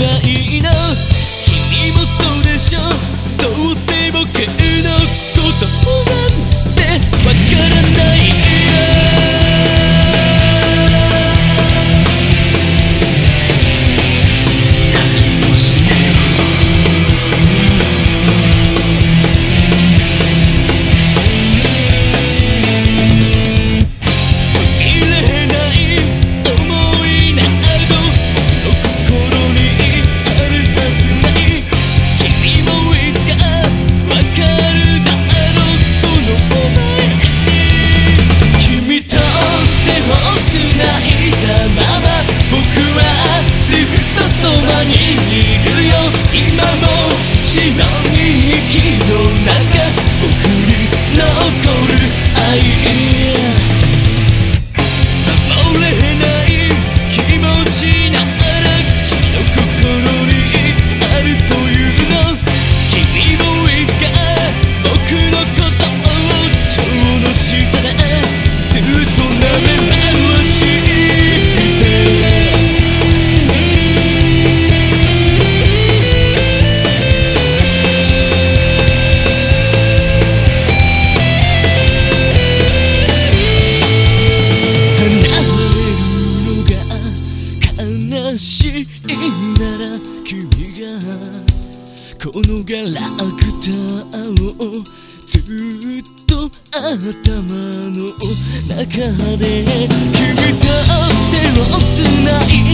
ないなにいるよ。今も白に生きこのガラクタをずっと頭の中で君と手を繋いだまま僕はずっとそばにい